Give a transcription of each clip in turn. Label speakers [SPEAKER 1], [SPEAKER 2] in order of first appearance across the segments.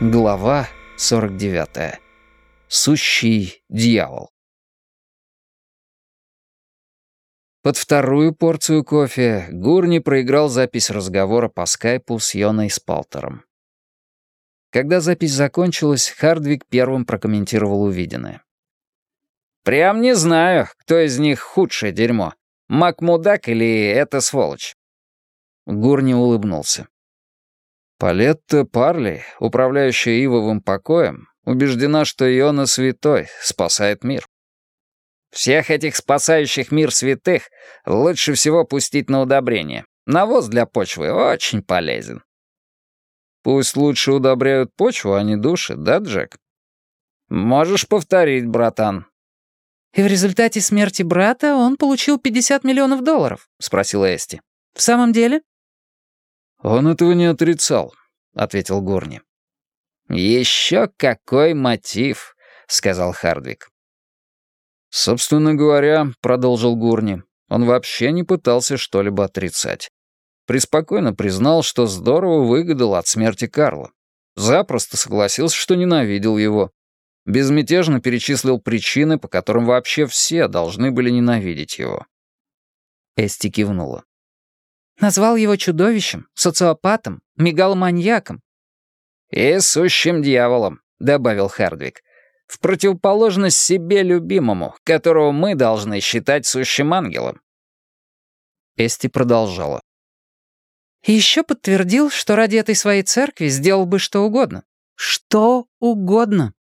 [SPEAKER 1] Глава 49. Сущий дьявол. Под вторую порцию кофе Гурни проиграл запись разговора по скайпу с Йоной Спалтером. Когда запись закончилась, Хардвик первым прокомментировал увиденное. «Прям не знаю, кто из них худшее дерьмо. Макмудак или эта сволочь?» Гурни улыбнулся. Палетта Парли, управляющая Ивовым покоем, убеждена, что Иона святой, спасает мир. Всех этих спасающих мир святых лучше всего пустить на удобрение. Навоз для почвы очень полезен. Пусть лучше удобряют почву, а не души, да, Джек? Можешь повторить, братан.
[SPEAKER 2] «И в результате смерти брата он получил 50 миллионов долларов?» — спросила Эсти. «В самом деле?»
[SPEAKER 1] «Он этого не отрицал», — ответил Горни. «Еще какой мотив», — сказал Хардвик. «Собственно говоря», — продолжил Гурни, — «он вообще не пытался что-либо отрицать. Преспокойно признал, что здорово выгадал от смерти Карла. Запросто согласился, что ненавидел его. Безмятежно перечислил причины, по которым вообще все должны были ненавидеть его. Эсти кивнула.
[SPEAKER 2] Назвал его чудовищем, социопатом, мегаломаньяком.
[SPEAKER 1] «И сущим дьяволом», — добавил Хардвик. «В противоположность себе любимому, которого мы должны считать сущим ангелом». Эсти продолжала.
[SPEAKER 2] И еще подтвердил, что ради этой своей церкви сделал бы что угодно. Что угодно.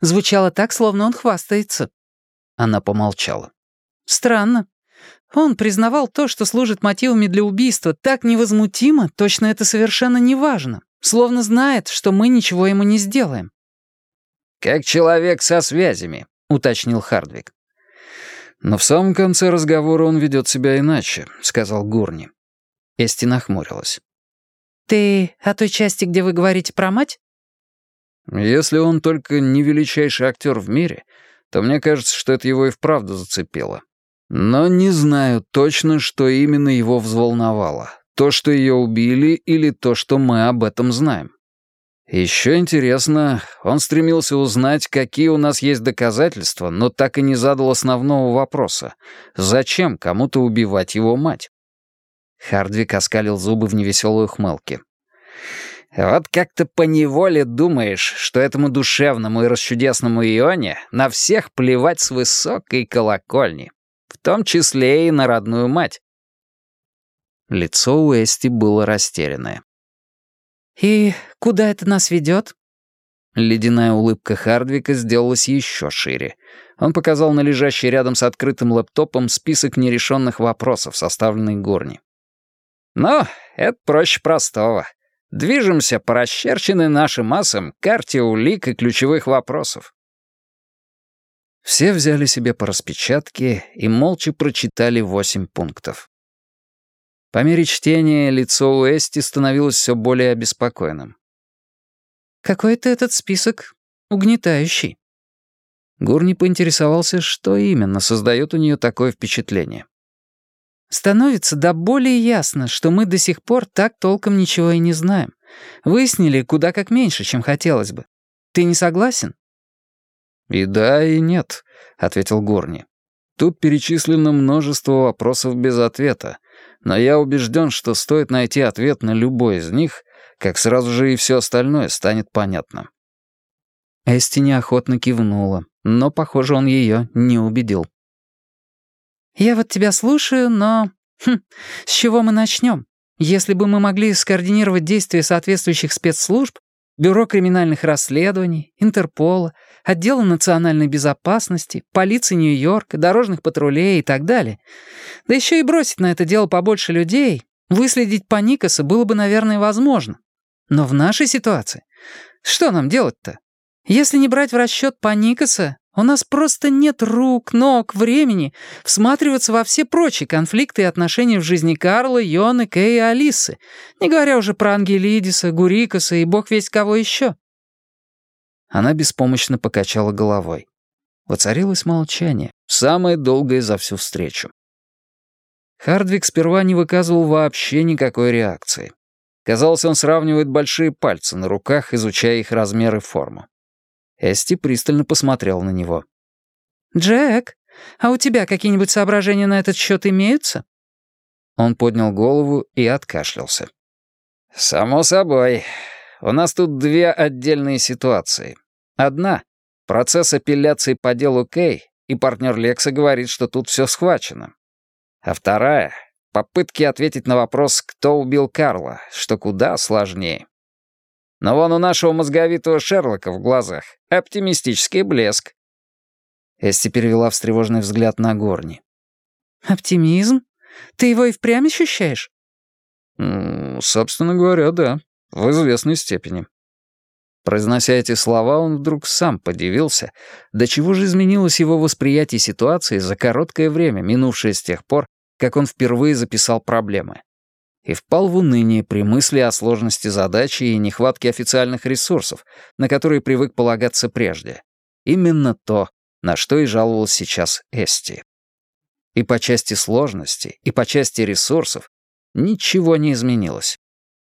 [SPEAKER 2] Звучало так, словно он хвастается.
[SPEAKER 1] Она помолчала.
[SPEAKER 2] Странно. Он признавал то, что служит мотивами для убийства, так невозмутимо, точно это совершенно не важно. Словно знает, что мы ничего ему не сделаем.
[SPEAKER 1] «Как человек со связями», — уточнил Хардвик. «Но в самом конце разговора он ведет себя иначе», — сказал Гурни. Эсти нахмурилась.
[SPEAKER 2] «Ты о той части, где вы говорите про мать?»
[SPEAKER 1] «Если он только не величайший актер в мире, то мне кажется, что это его и вправду зацепило. Но не знаю точно, что именно его взволновало. То, что ее убили, или то, что мы об этом знаем. Еще интересно, он стремился узнать, какие у нас есть доказательства, но так и не задал основного вопроса. Зачем кому-то убивать его мать? Хардвик оскалил зубы в невеселой ухмылке. «Вот как-то поневоле думаешь, что этому душевному и расчудесному Ионе на всех плевать с высокой колокольни в том числе и на родную мать. Лицо у Эсти было растерянное.
[SPEAKER 2] «И куда это нас ведет?»
[SPEAKER 1] Ледяная улыбка Хардвика сделалась еще шире. Он показал на лежащий рядом с открытым лэптопом список нерешенных вопросов, составленный Горни. «Ну, это проще простого. Движемся по расчерченной нашим массам карте улик и ключевых вопросов. Все взяли себе по распечатке и молча прочитали восемь пунктов. По мере чтения лицо Эсти становилось все более обеспокоенным.
[SPEAKER 2] «Какой-то этот список угнетающий».
[SPEAKER 1] Гурни поинтересовался, что именно создает у нее такое впечатление.
[SPEAKER 2] «Становится до более ясно, что мы до сих пор так толком ничего и не знаем. Выяснили куда как меньше, чем хотелось бы. Ты не согласен?»
[SPEAKER 1] «И да, и нет», — ответил Горни. «Тут перечислено множество вопросов без ответа, но я убежден, что стоит найти ответ на любой из них, как сразу же и все остальное станет понятным». Эсти неохотно кивнула, но, похоже, он ее не убедил.
[SPEAKER 2] «Я вот тебя слушаю, но... Хм, с чего мы начнем? Если бы мы могли скоординировать действия соответствующих спецслужб, Бюро криминальных расследований, Интерпола, Отдела национальной безопасности, полиции Нью-Йорка, дорожных патрулей и так далее. Да еще и бросить на это дело побольше людей, выследить по Никаса было бы, наверное, возможно. Но в нашей ситуации что нам делать-то? Если не брать в расчет по Никаса, у нас просто нет рук, ног, времени всматриваться во все прочие конфликты и отношения в жизни Карла, Йоны, Кэй и Алисы, не говоря уже про Ангелидиса, Гурикаса и бог весть кого еще.
[SPEAKER 1] Она беспомощно покачала головой. Воцарилось молчание, самое долгое за всю встречу. Хардвик сперва не выказывал вообще никакой реакции. Казалось, он сравнивает большие пальцы на руках, изучая их размер и форму. Эсти пристально посмотрел на него.
[SPEAKER 2] «Джек, а у тебя какие-нибудь соображения на этот счет имеются?»
[SPEAKER 1] Он поднял голову и откашлялся. «Само собой. У нас тут две отдельные ситуации. Одна — процесс апелляции по делу Кей, и партнер Лекса говорит, что тут все схвачено. А вторая — попытки ответить на вопрос, кто убил Карла, что куда сложнее. Но вон у нашего мозговитого Шерлока в глазах оптимистический блеск.
[SPEAKER 2] Эсти перевела встревоженный взгляд на Горни. «Оптимизм? Ты его и впрямь ощущаешь?»
[SPEAKER 1] «Собственно говоря, да. В известной степени». Произнося эти слова, он вдруг сам подивился, до чего же изменилось его восприятие ситуации за короткое время, минувшее с тех пор, как он впервые записал проблемы. И впал в уныние при мысли о сложности задачи и нехватке официальных ресурсов, на которые привык полагаться прежде. Именно то, на что и жаловался сейчас Эсти. И по части сложности, и по части ресурсов ничего не изменилось.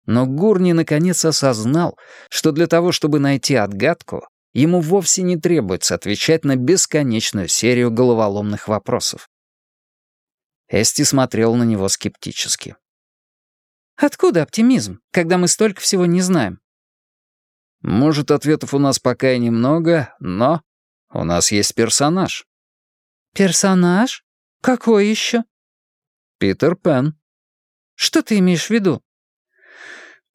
[SPEAKER 1] Но Гурни наконец осознал, что для того, чтобы найти отгадку, ему вовсе не требуется отвечать на бесконечную серию головоломных вопросов. Эсти смотрел на него скептически.
[SPEAKER 2] «Откуда оптимизм, когда мы столько всего не знаем?»
[SPEAKER 1] «Может, ответов у нас пока и немного, но у нас есть персонаж».
[SPEAKER 2] «Персонаж? Какой еще?»
[SPEAKER 1] «Питер Пен».
[SPEAKER 2] «Что ты имеешь в виду?»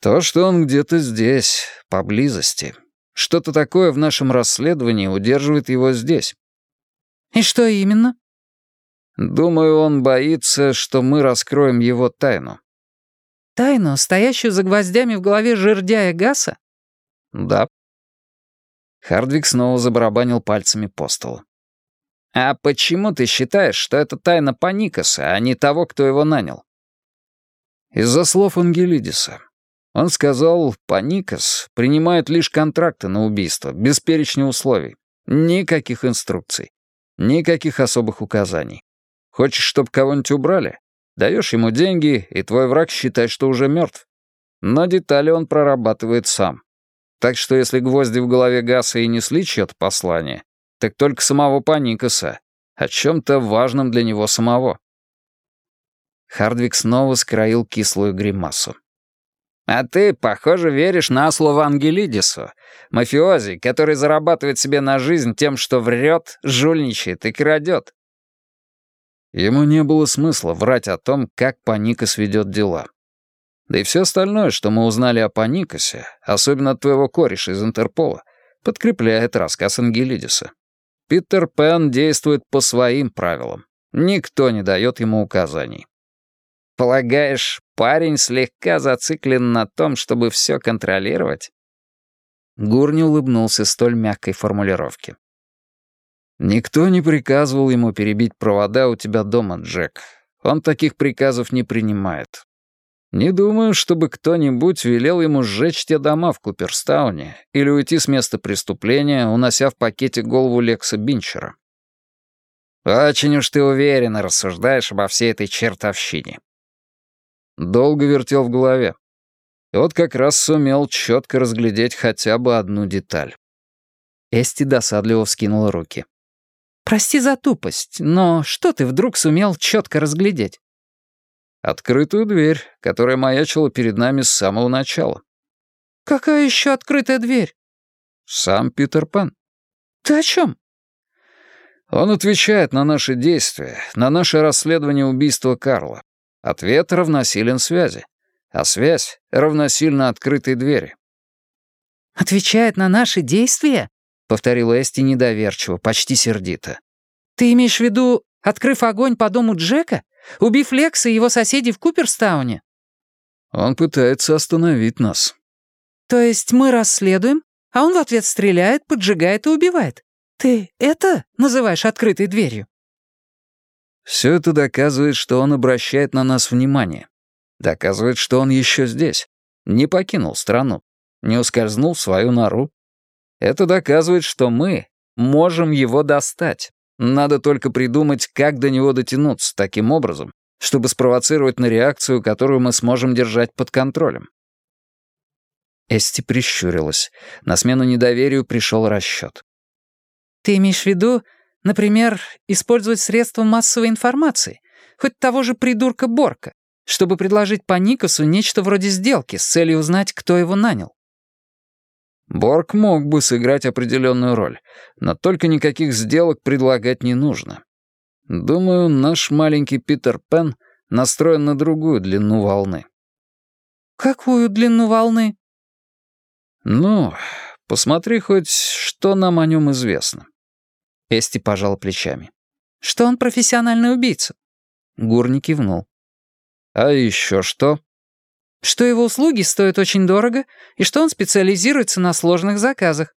[SPEAKER 1] «То, что он где-то здесь, поблизости. Что-то такое в нашем расследовании удерживает его здесь».
[SPEAKER 2] «И что именно?»
[SPEAKER 1] «Думаю, он боится, что мы раскроем его тайну».
[SPEAKER 2] «Тайну, стоящую за гвоздями в голове жердяя Гаса?»
[SPEAKER 1] «Да». Хардвик снова забарабанил пальцами по столу. «А почему ты считаешь, что это тайна Паникаса, а не того, кто его нанял?» «Из-за слов Ангелидиса. Он сказал, Паникас принимает лишь контракты на убийство, без перечня условий. Никаких инструкций. Никаких особых указаний. Хочешь, чтобы кого-нибудь убрали? Даешь ему деньги, и твой враг считает, что уже мертв. Но детали он прорабатывает сам. Так что если гвозди в голове Гаса и несли чье-то послание, так только самого Паникаса, о чем-то важном для него самого. Хардвик снова скроил кислую гримасу. А ты, похоже, веришь на слово Ангелидису, мафиози, который зарабатывает себе на жизнь тем, что врет, жульничает и крадет. Ему не было смысла врать о том, как Паникас ведет дела. Да и все остальное, что мы узнали о Паникасе, особенно от твоего кореша из Интерпола, подкрепляет рассказ Ангелидиса. Питер Пен действует по своим правилам. Никто не дает ему указаний. Полагаешь, парень слегка зациклен на том, чтобы все контролировать?» Гурни улыбнулся столь мягкой формулировке. «Никто не приказывал ему перебить провода у тебя дома, Джек. Он таких приказов не принимает. Не думаю, чтобы кто-нибудь велел ему сжечь те дома в Куперстауне или уйти с места преступления, унося в пакете голову Лекса Бинчера. Очень уж ты уверенно рассуждаешь обо всей этой чертовщине. Долго вертел в голове. И вот как раз сумел четко разглядеть хотя бы одну деталь. Эсти досадливо вскинула руки.
[SPEAKER 2] «Прости за тупость, но что ты вдруг сумел четко разглядеть?»
[SPEAKER 1] «Открытую дверь, которая маячила перед нами с самого начала».
[SPEAKER 2] «Какая еще открытая дверь?»
[SPEAKER 1] «Сам Питер Пен».
[SPEAKER 2] «Ты о чем?»
[SPEAKER 1] «Он отвечает на наши действия, на наше расследование убийства Карла. Ответ равносилен связи, а связь равносильно открытой двери.
[SPEAKER 2] «Отвечает на наши действия?» — повторила Эсти недоверчиво, почти сердито. «Ты имеешь в виду, открыв огонь по дому Джека? Убив Лекса и его соседей в Куперстауне?»
[SPEAKER 1] «Он пытается остановить нас».
[SPEAKER 2] «То есть мы расследуем, а он в ответ стреляет, поджигает и убивает? Ты это называешь открытой дверью?»
[SPEAKER 1] Все это доказывает, что он обращает на нас внимание. Доказывает, что он еще здесь. Не покинул страну. Не ускользнул в свою нору. Это доказывает, что мы можем его достать. Надо только придумать, как до него дотянуться таким образом, чтобы спровоцировать на реакцию, которую мы сможем держать под контролем. Эсти прищурилась. На смену недоверию пришел расчет.
[SPEAKER 2] «Ты имеешь в виду, например, использовать средства массовой информации, хоть того же придурка Борка, чтобы предложить по Никосу нечто вроде сделки с целью узнать, кто его нанял?»
[SPEAKER 1] Борг мог бы сыграть определенную роль, но только никаких сделок предлагать не нужно. Думаю, наш маленький Питер Пен настроен на другую длину волны.
[SPEAKER 2] «Какую длину волны?»
[SPEAKER 1] «Ну, посмотри хоть, что нам о нем известно». Эсти пожал плечами.
[SPEAKER 2] «Что он профессиональный убийца?»
[SPEAKER 1] Гурни кивнул. «А еще что?»
[SPEAKER 2] «Что его услуги стоят очень дорого, и что он специализируется на сложных заказах».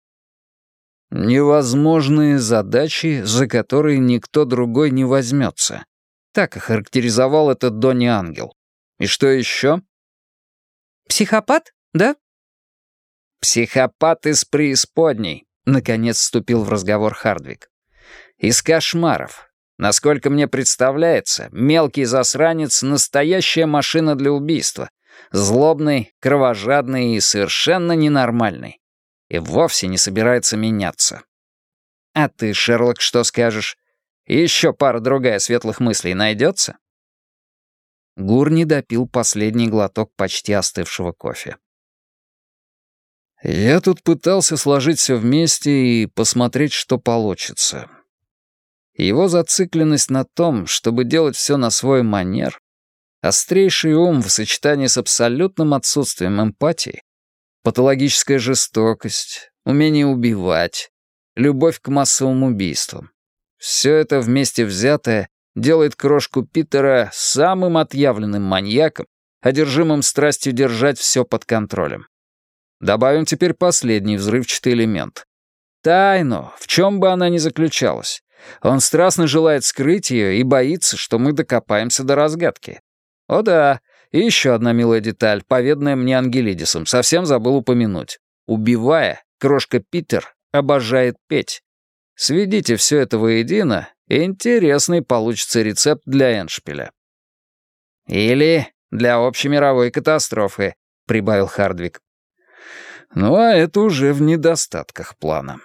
[SPEAKER 1] «Невозможные задачи, за которые никто другой не возьмется». Так охарактеризовал это Донни Ангел. И что еще?
[SPEAKER 2] «Психопат, да?»
[SPEAKER 1] «Психопат из преисподней», — наконец вступил в разговор Хардвик. «Из кошмаров. Насколько мне представляется, мелкий засранец — настоящая машина для убийства. Злобный, кровожадный и совершенно ненормальный. И вовсе не собирается меняться. А ты, Шерлок, что скажешь? Еще пара-другая светлых мыслей найдется?» Гурни допил последний глоток почти остывшего кофе. Я тут пытался сложить все вместе и посмотреть, что получится. Его зацикленность на том, чтобы делать все на свой манер, острейший ум в сочетании с абсолютным отсутствием эмпатии, патологическая жестокость, умение убивать, любовь к массовым убийствам. Все это вместе взятое делает крошку Питера самым отъявленным маньяком, одержимым страстью держать все под контролем. Добавим теперь последний взрывчатый элемент. Тайну, в чем бы она ни заключалась. Он страстно желает скрыть ее и боится, что мы докопаемся до разгадки. О да, и еще одна милая деталь, поведанная мне Ангелидисом, совсем забыл упомянуть. Убивая, крошка Питер обожает петь. Сведите все это воедино, и интересный получится рецепт для Эншпиля. «Или для общемировой катастрофы», — прибавил Хардвик. Ну а это уже в недостатках плана.